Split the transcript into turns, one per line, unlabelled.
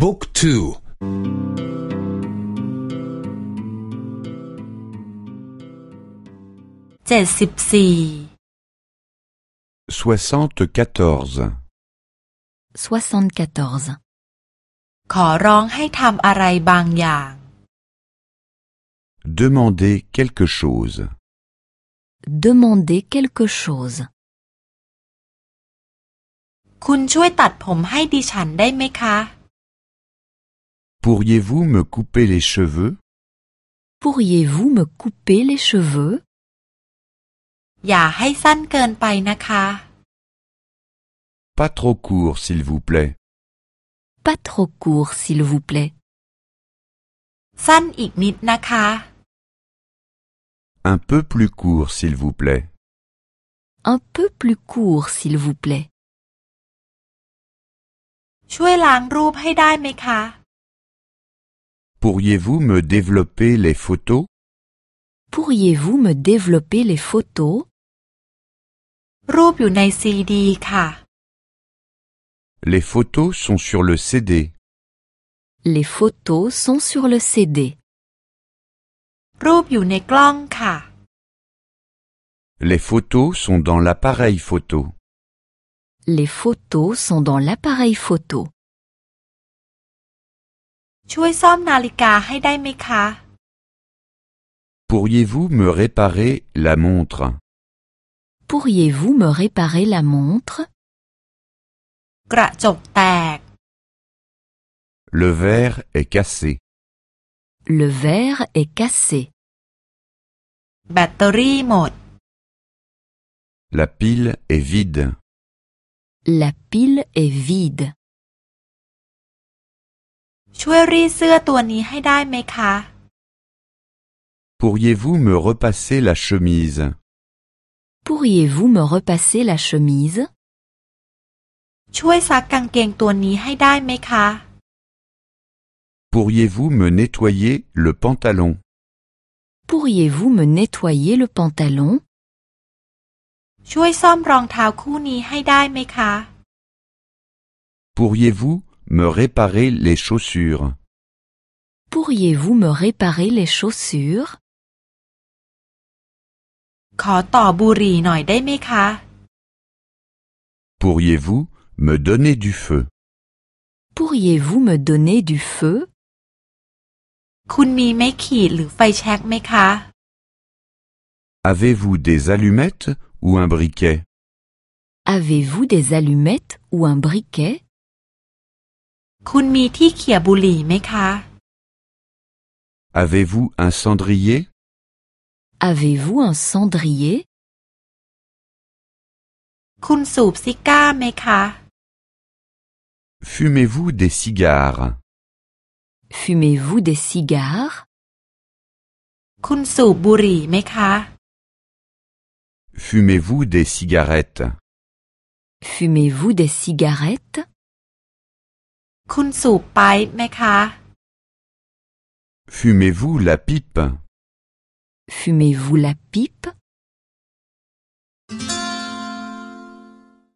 บุ๊กทู
เจ็ดสิบสี่
soixante-quatorze,
74.
ขอร้องให้ทำอะไรบางอย่าง
demander quelque chose,
Demandez quelque chose.
คุณช่วยตัดผมให้ดิฉันได้ไหมคะ
pourriez-vous me couper les cheveux
Pourriez-vous me couper les cheveux
อย่าให้สั้นเกินไปนะคะ
Pas trop court, s'il vous plaît.
Pas trop court, s'il vous plaît.
สั้นอีกนิดนะคะ
Un peu plus court, s'il vous plaît.
Un peu plus court, s'il vous plaît.
ช่วยล้างรูปให้ได้ไหมคะ
Pourriez-vous me développer les photos?
Pourriez-vous me développer les photos?
Les photos sont sur le CD.
Les photos sont sur le CD.
Les photos sont dans l'appareil photo.
Les photos sont dans l'appareil photo.
ช่วยซ่อมนาฬิกาให้ได้ไหมคะ
Pourriez-vous me réparer la montre
Pourriez-vous me réparer la montre
กระจกแตก
Le verre est cassé.
Le verre est cassé.
แบตเตอรี่หมด
La pile est vide.
La pile est vide.
ช่วยรีดเสื้อตัวนี้ให้ได้ไหมคะ
Pourriez-vous me repasser la chemise
Pourriez-vous me repasser la chemise
ช่วยซักกางเกงตัวนี้ให้ได้ไหมคะ
Pourriez-vous me nettoyer le pantalon
Pourriez-vous me nettoyer le pantalon
ช่วยซ่อมรองเท้าคู่นี้ให้ได้ไหมคะ
Pourriez-vous me réparer les chaussures.
Pourriez-vous me réparer les chaussures?
Pourriez-vous me donner du feu?
Pourriez-vous me donner du feu?
Avez-vous des allumettes ou un briquet?
Avez-vous des allumettes ou un briquet?
คุณมีที่เขี่ยบุหรี่ไหมคะ
Avez-vous un cendrier
Avez-vous un cendrier
คุณสูบซิก้าไหมคะ
Fumez-vous des cigares
Fumez-vous des cigares
คุณสูบบุหรี่ไหมคะ
Fumez-vous des cigarettes
Fumez-vous des cigarettes
คุณสูบไปไหมคะ
Fumez-vous la pipe
Fumez-vous la pipe